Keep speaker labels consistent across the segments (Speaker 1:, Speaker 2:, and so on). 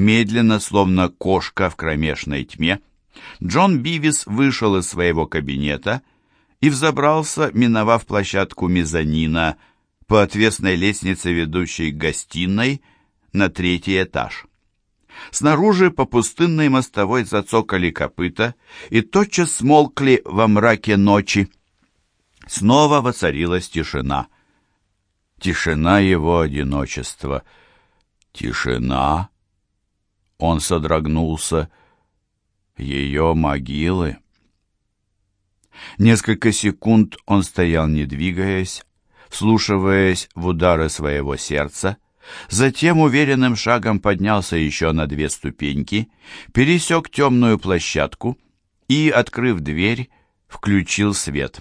Speaker 1: Медленно, словно кошка в кромешной тьме, Джон Бивис вышел из своего кабинета и взобрался, миновав площадку мезонина, по отвесной лестнице, ведущей к гостиной, на третий этаж. Снаружи по пустынной мостовой зацокали копыта и тотчас смолкли во мраке ночи. Снова воцарилась тишина. Тишина его одиночества. Тишина. Он содрогнулся. Ее могилы. Несколько секунд он стоял, не двигаясь, вслушиваясь в удары своего сердца, затем уверенным шагом поднялся еще на две ступеньки, пересек темную площадку и, открыв дверь, включил свет.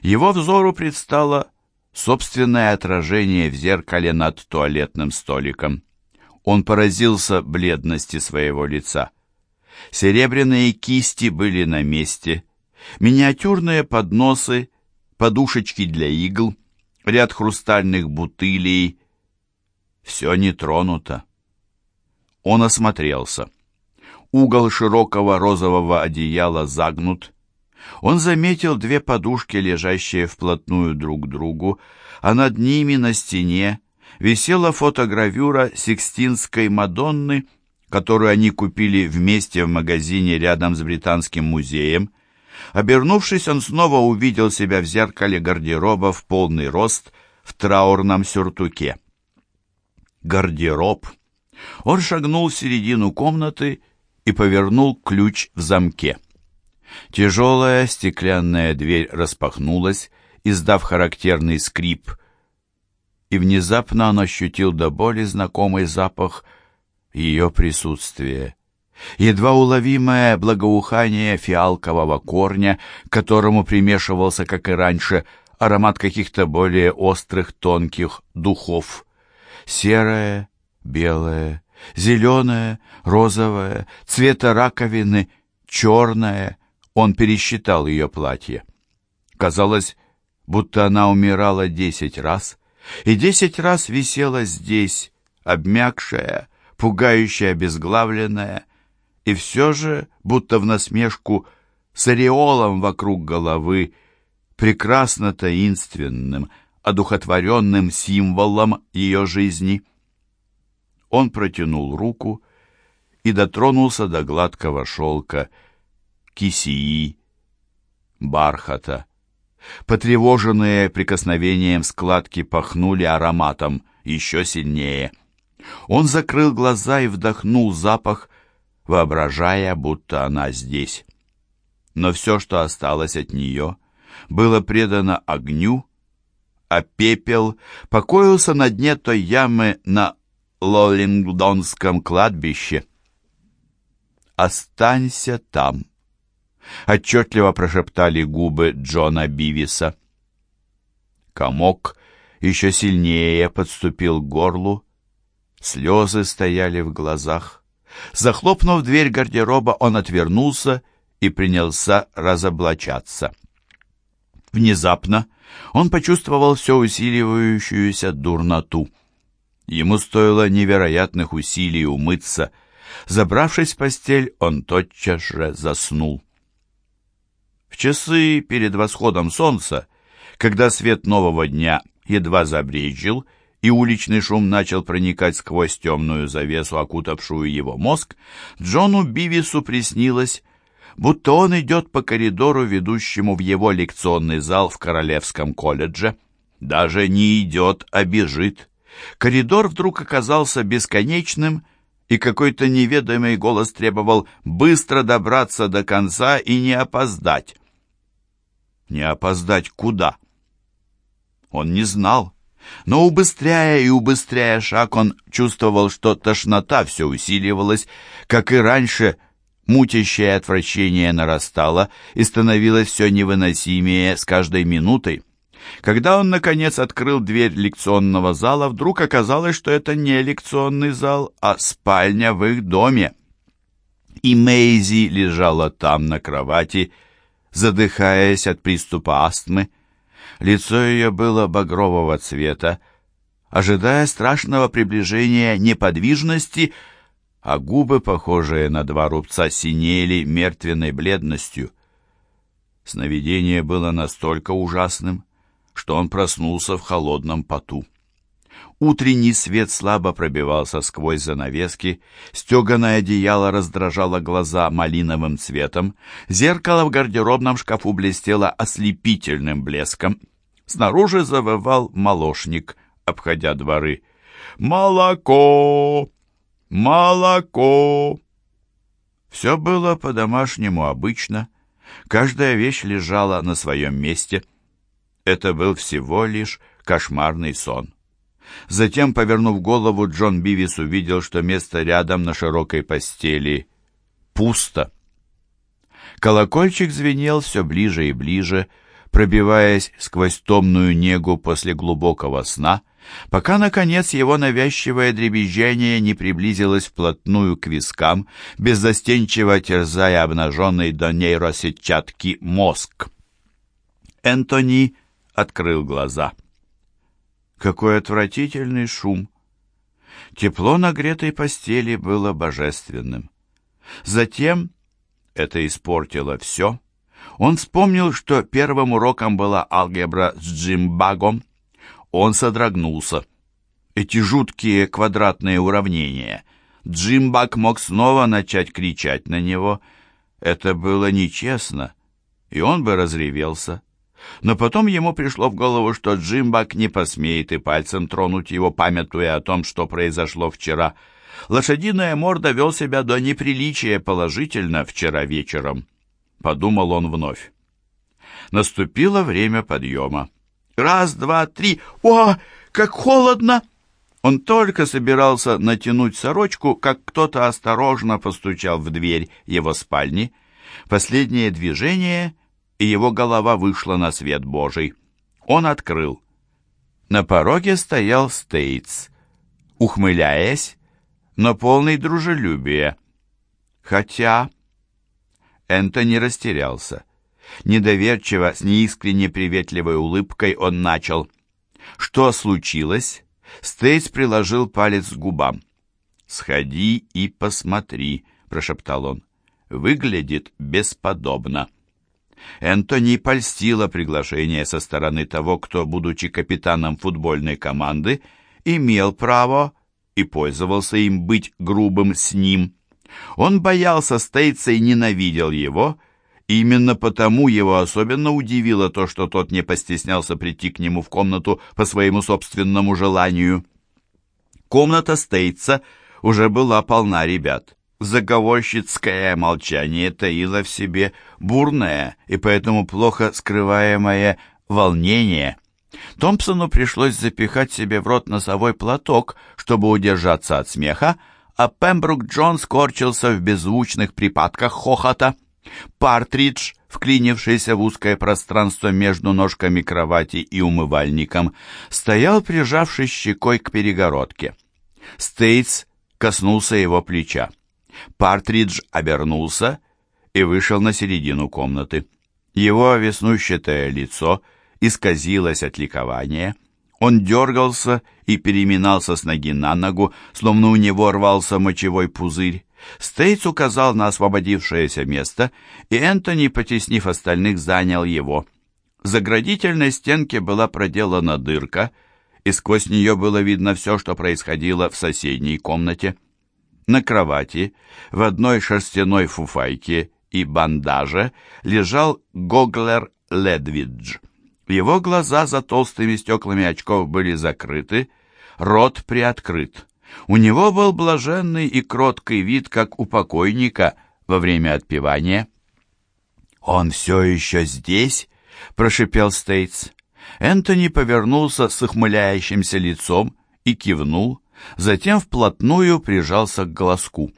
Speaker 1: Его взору предстало собственное отражение в зеркале над туалетным столиком. Он поразился бледности своего лица. Серебряные кисти были на месте, миниатюрные подносы, подушечки для игл, ряд хрустальных бутылей. Все не тронуто. Он осмотрелся. Угол широкого розового одеяла загнут, он заметил две подушки, лежащие вплотную друг к другу, а над ними на стене висела фотогравюра Сикстинской Мадонны, которую они купили вместе в магазине рядом с Британским музеем. Обернувшись, он снова увидел себя в зеркале гардероба в полный рост в траурном сюртуке. Гардероб. Он шагнул в середину комнаты и повернул ключ в замке. Тяжелая стеклянная дверь распахнулась, издав характерный скрип, и внезапно он ощутил до боли знакомый запах ее присутствия. Едва уловимое благоухание фиалкового корня, к которому примешивался, как и раньше, аромат каких-то более острых тонких духов. Серое, белое, зеленое, розовое, цвета раковины, черное — он пересчитал ее платье. Казалось, будто она умирала десять раз, и десять раз висела здесь, обмякшая, пугающая, обезглавленная, и все же, будто в насмешку, с ореолом вокруг головы, прекрасно таинственным, одухотворенным символом ее жизни. Он протянул руку и дотронулся до гладкого шелка, кисии, бархата. Потревоженные прикосновением складки пахнули ароматом еще сильнее. Он закрыл глаза и вдохнул запах, воображая, будто она здесь. Но все, что осталось от нее, было предано огню, а пепел покоился на дне той ямы на Лоллингдонском кладбище. «Останься там», отчетливо прошептали губы Джона Бивиса. Комок еще сильнее подступил к горлу, слезы стояли в глазах. Захлопнув дверь гардероба, он отвернулся и принялся разоблачаться. Внезапно он почувствовал все усиливающуюся дурноту. Ему стоило невероятных усилий умыться. Забравшись в постель, он тотчас же заснул. Часы перед восходом солнца, когда свет нового дня едва забрежил, и уличный шум начал проникать сквозь темную завесу, окутавшую его мозг, Джону Бивису приснилось, будто он идет по коридору, ведущему в его лекционный зал в Королевском колледже. Даже не идет, а бежит. Коридор вдруг оказался бесконечным, и какой-то неведомый голос требовал быстро добраться до конца и не опоздать. Не опоздать куда? Он не знал. Но убыстряя и убыстряя шаг, он чувствовал, что тошнота все усиливалась, как и раньше, мутящее отвращение нарастало и становилось все невыносимее с каждой минутой. Когда он, наконец, открыл дверь лекционного зала, вдруг оказалось, что это не лекционный зал, а спальня в их доме. И Мейзи лежала там на кровати, задыхаясь от приступа астмы. Лицо ее было багрового цвета. Ожидая страшного приближения неподвижности, а губы, похожие на два рубца, синели мертвенной бледностью. Сновидение было настолько ужасным, что он проснулся в холодном поту. Утренний свет слабо пробивался сквозь занавески, стеганое одеяло раздражало глаза малиновым цветом, зеркало в гардеробном шкафу блестело ослепительным блеском. Снаружи завывал молочник, обходя дворы. «Молоко! Молоко!» Все было по-домашнему обычно. Каждая вещь лежала на своем месте. Это был всего лишь кошмарный сон. Затем, повернув голову, Джон Бивис увидел, что место рядом на широкой постели пусто. Колокольчик звенел все ближе и ближе, пробиваясь сквозь томную негу после глубокого сна, пока, наконец, его навязчивое дребезжание не приблизилось вплотную к вискам, беззастенчиво терзая обнаженный до нейросетчатки мозг. Энтони открыл глаза — какой отвратительный шум! Тепло нагретой постели было божественным. Затем это испортило все. Он вспомнил, что первым уроком была алгебра с Джимбагом. Он содрогнулся. Эти жуткие квадратные уравнения. Джимбаг мог снова начать кричать на него. Это было нечестно, и он бы разревелся. Но потом ему пришло в голову, что Джимбак не посмеет и пальцем тронуть его, памятуя о том, что произошло вчера. Лошадиная морда вел себя до неприличия положительно вчера вечером. Подумал он вновь. Наступило время подъема. Раз, два, три. О, как холодно! Он только собирался натянуть сорочку, как кто-то осторожно постучал в дверь его спальни. Последнее движение — и его голова вышла на свет Божий. Он открыл. На пороге стоял Стейтс, ухмыляясь, но полный дружелюбия. Хотя... Энтони растерялся. Недоверчиво, с неискренне приветливой улыбкой он начал. «Что случилось?» Стейтс приложил палец к губам. «Сходи и посмотри», — прошептал он. «Выглядит бесподобно». Энтони польстило приглашение со стороны того, кто, будучи капитаном футбольной команды, имел право и пользовался им быть грубым с ним. Он боялся Стейтса и ненавидел его, именно потому его особенно удивило то, что тот не постеснялся прийти к нему в комнату по своему собственному желанию. Комната Стейтса уже была полна ребят. Заговорщицкое молчание таило в себе бурное и поэтому плохо скрываемое волнение. Томпсону пришлось запихать себе в рот носовой платок, чтобы удержаться от смеха, а Пембрук Джон скорчился в беззвучных припадках хохота. Партридж, вклинившийся в узкое пространство между ножками кровати и умывальником, стоял, прижавшись щекой к перегородке. Стейтс коснулся его плеча. Партридж обернулся и вышел на середину комнаты. Его веснущатое лицо исказилось от ликования. Он дергался и переминался с ноги на ногу, словно у него рвался мочевой пузырь. Стейтс указал на освободившееся место, и Энтони, потеснив остальных, занял его. В заградительной стенке была проделана дырка, и сквозь нее было видно все, что происходило в соседней комнате. На кровати, в одной шерстяной фуфайке и бандаже, лежал Гоглер Ледвидж. Его глаза за толстыми стеклами очков были закрыты, рот приоткрыт. У него был блаженный и кроткий вид, как у покойника во время отпевания. «Он все еще здесь?» — прошипел Стейтс. Энтони повернулся с ухмыляющимся лицом и кивнул затем вплотную прижался к глазку.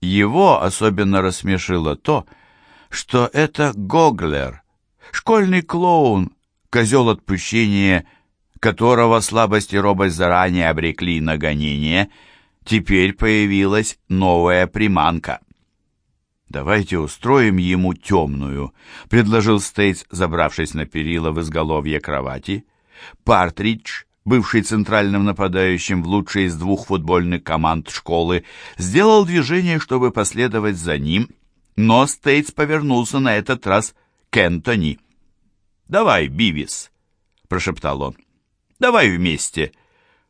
Speaker 1: Его особенно рассмешило то, что это Гоглер, школьный клоун, козел отпущения, которого слабость и робость заранее обрекли на гонение, теперь появилась новая приманка. «Давайте устроим ему темную», — предложил Стейтс, забравшись на перила в изголовье кровати. Партридж бывший центральным нападающим в лучшей из двух футбольных команд школы, сделал движение, чтобы последовать за ним, но Стейтс повернулся на этот раз к Энтони. «Давай, Бивис», — прошептал он. «Давай вместе».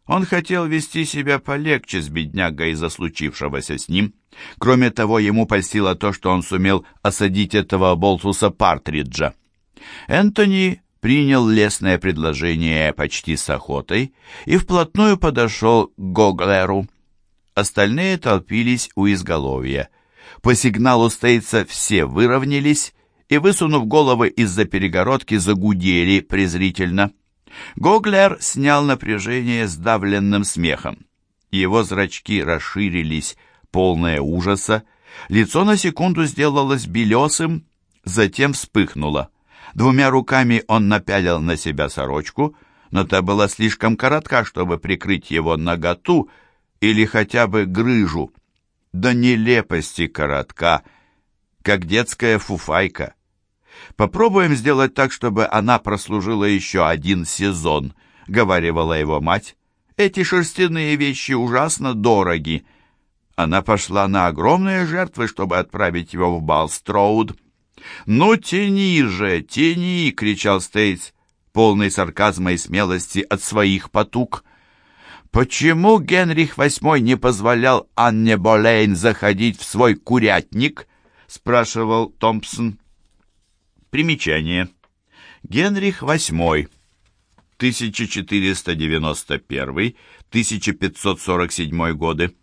Speaker 1: Он хотел вести себя полегче с беднягой из-за случившегося с ним. Кроме того, ему польстило то, что он сумел осадить этого болтуса Партриджа. Энтони принял лестное предложение почти с охотой и вплотную подошел к Гоглеру. Остальные толпились у изголовья. По сигналу Стейтса все выровнялись и, высунув головы из-за перегородки, загудели презрительно. Гоглер снял напряжение сдавленным смехом. Его зрачки расширились, полное ужаса. Лицо на секунду сделалось белесым, затем вспыхнуло. Двумя руками он напялил на себя сорочку, но та была слишком коротка, чтобы прикрыть его наготу или хотя бы грыжу. До нелепости коротка, как детская фуфайка. Попробуем сделать так, чтобы она прослужила еще один сезон, говаривала его мать. Эти шерстяные вещи ужасно дороги. Она пошла на огромные жертвы, чтобы отправить его в Балстроуд. «Ну, тяни же, тяни!» — кричал Стейтс, полный сарказма и смелости от своих потуг. «Почему Генрих VIII не позволял Анне Болейн заходить в свой курятник?» — спрашивал Томпсон. Примечание. Генрих VIII, 1491-1547 годы.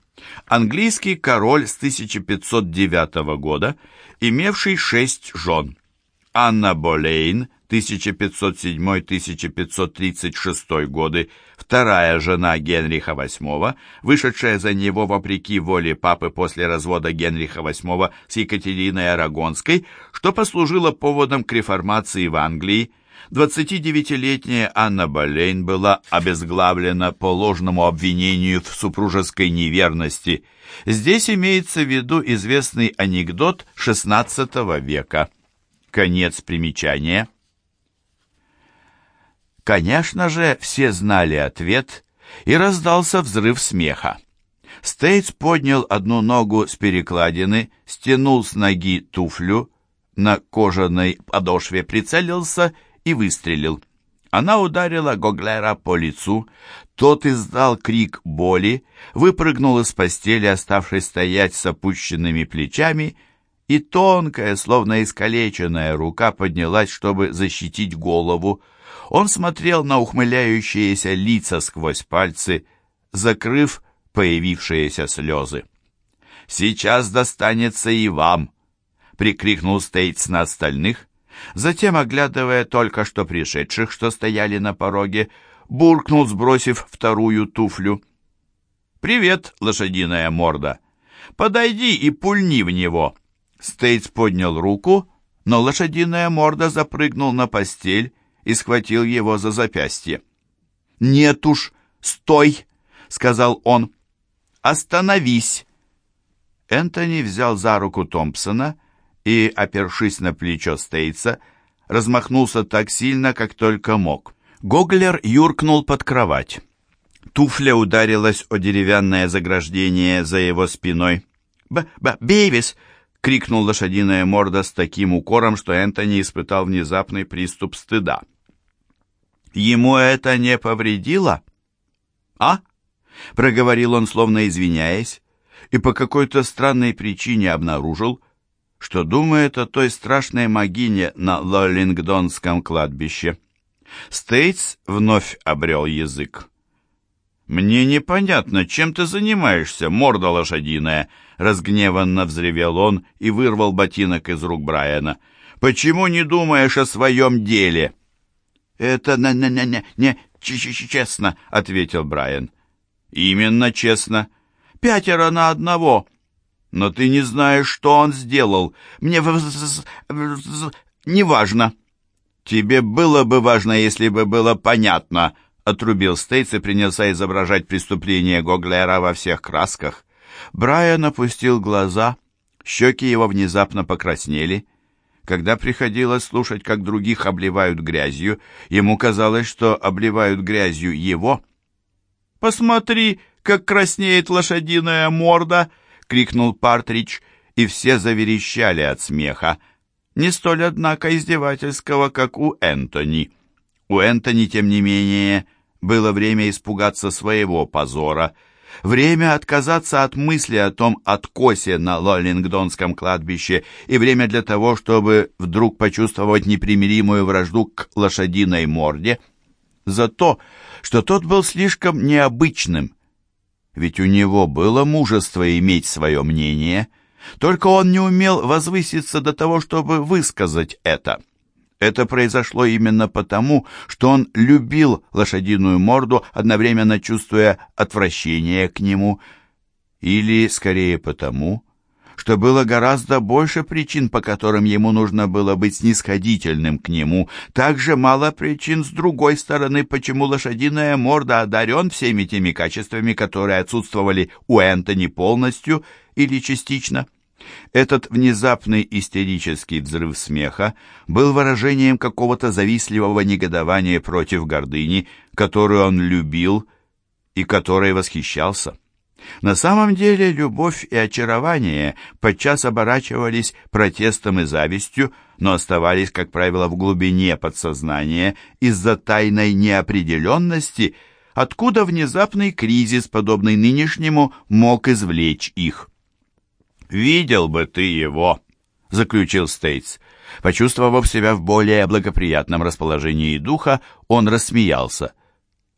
Speaker 1: Английский король с 1509 года, имевший шесть жен. Анна Болейн, 1507-1536 годы, вторая жена Генриха VIII, вышедшая за него вопреки воле папы после развода Генриха VIII с Екатериной Арагонской, что послужило поводом к реформации в Англии. 29-летняя Анна Болейн была обезглавлена по ложному обвинению в супружеской неверности. Здесь имеется в виду известный анекдот XVI века. Конец примечания. Конечно же, все знали ответ, и раздался взрыв смеха. Стейтс поднял одну ногу с перекладины, стянул с ноги туфлю, на кожаной подошве прицелился и выстрелил. Она ударила Гоглера по лицу, тот издал крик боли, выпрыгнул из постели, оставшись стоять с опущенными плечами, и тонкая, словно искалеченная рука поднялась, чтобы защитить голову. Он смотрел на ухмыляющиеся лица сквозь пальцы, закрыв появившиеся слезы. «Сейчас достанется и вам!» — прикрикнул Стейтс на остальных. Затем, оглядывая только что пришедших, что стояли на пороге, буркнул, сбросив вторую туфлю. «Привет, лошадиная морда! Подойди и пульни в него!» Стейтс поднял руку, но лошадиная морда запрыгнул на постель и схватил его за запястье. «Нет уж, стой!» — сказал он. «Остановись!» Энтони взял за руку Томпсона и, опершись на плечо Стейтса, размахнулся так сильно, как только мог. Гоглер юркнул под кровать. Туфля ударилась о деревянное заграждение за его спиной. «Б-б-Бейвис!» — крикнул лошадиная морда с таким укором, что Энтони испытал внезапный приступ стыда. «Ему это не повредило?» «А?» — проговорил он, словно извиняясь, и по какой-то странной причине обнаружил, что думает о той страшной могине на Лоллингдонском кладбище. Стейтс вновь обрел язык. «Мне непонятно, чем ты занимаешься, морда лошадиная?» Разгневанно взревел он и вырвал ботинок из рук Брайана. «Почему не думаешь о своем деле?» «Это не-не-не, не честно», — ответил Брайан. «Именно честно. Пятеро на одного. Но ты не знаешь, что он сделал. Мне не важно». «Тебе было бы важно, если бы было понятно», — отрубил Стейтс и принялся изображать преступление Гоглера во всех красках. Брайан опустил глаза, щеки его внезапно покраснели. Когда приходилось слушать, как других обливают грязью, ему казалось, что обливают грязью его. «Посмотри, как краснеет лошадиная морда!» — крикнул Партридж, и все заверещали от смеха. Не столь, однако, издевательского, как у Энтони. У Энтони, тем не менее, было время испугаться своего позора — время отказаться от мысли о том откосе на Лоллингдонском кладбище и время для того, чтобы вдруг почувствовать непримиримую вражду к лошадиной морде, за то, что тот был слишком необычным. Ведь у него было мужество иметь свое мнение, только он не умел возвыситься до того, чтобы высказать это. Это произошло именно потому, что он любил лошадиную морду, одновременно чувствуя отвращение к нему, или, скорее, потому, что было гораздо больше причин, по которым ему нужно было быть снисходительным к нему, также мало причин с другой стороны, почему лошадиная морда одарен всеми теми качествами, которые отсутствовали у Энтони полностью или частично. Этот внезапный истерический взрыв смеха был выражением какого-то завистливого негодования против гордыни, которую он любил и которой восхищался. На самом деле любовь и очарование подчас оборачивались протестом и завистью, но оставались, как правило, в глубине подсознания из-за тайной неопределенности, откуда внезапный кризис, подобный нынешнему, мог извлечь их. «Видел бы ты его», — заключил Стейтс. Почувствовав себя в более благоприятном расположении духа, он рассмеялся.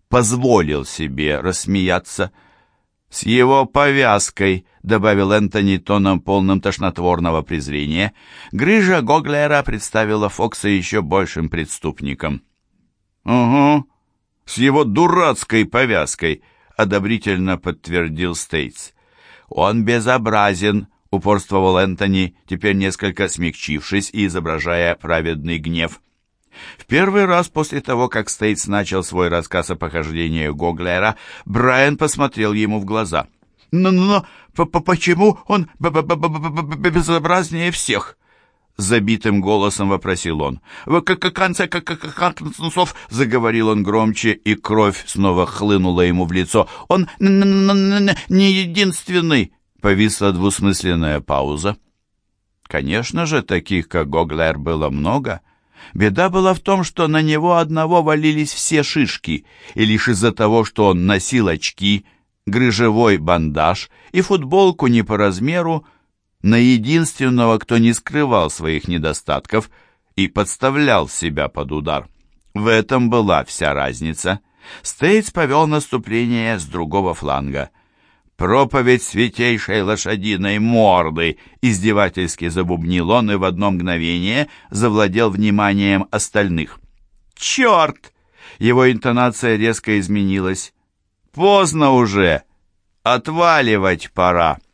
Speaker 1: Позволил себе рассмеяться. «С его повязкой», — добавил Энтони тоном полным тошнотворного презрения, грыжа Гоглера представила Фокса еще большим преступником. «Угу, с его дурацкой повязкой», — одобрительно подтвердил Стейтс. «Он безобразен», — упорствовал Энтони, теперь несколько смягчившись и изображая праведный гнев. В первый раз после того, как Стейтс начал свой рассказ о похождении Гоглера, Брайан посмотрел ему в глаза. «Но-но, почему он безобразнее всех?» Забитым голосом вопросил он. «В конце концов», — заговорил он громче, и кровь снова хлынула ему в лицо. «Он не единственный». Повисла двусмысленная пауза. Конечно же, таких, как Гоглер, было много. Беда была в том, что на него одного валились все шишки, и лишь из-за того, что он носил очки, грыжевой бандаж и футболку не по размеру, на единственного, кто не скрывал своих недостатков и подставлял себя под удар. В этом была вся разница. Стейтс повел наступление с другого фланга. «Проповедь святейшей лошадиной морды!» Издевательски забубнил он и в одно мгновение завладел вниманием остальных. «Черт!» Его интонация резко изменилась. «Поздно уже! Отваливать пора!»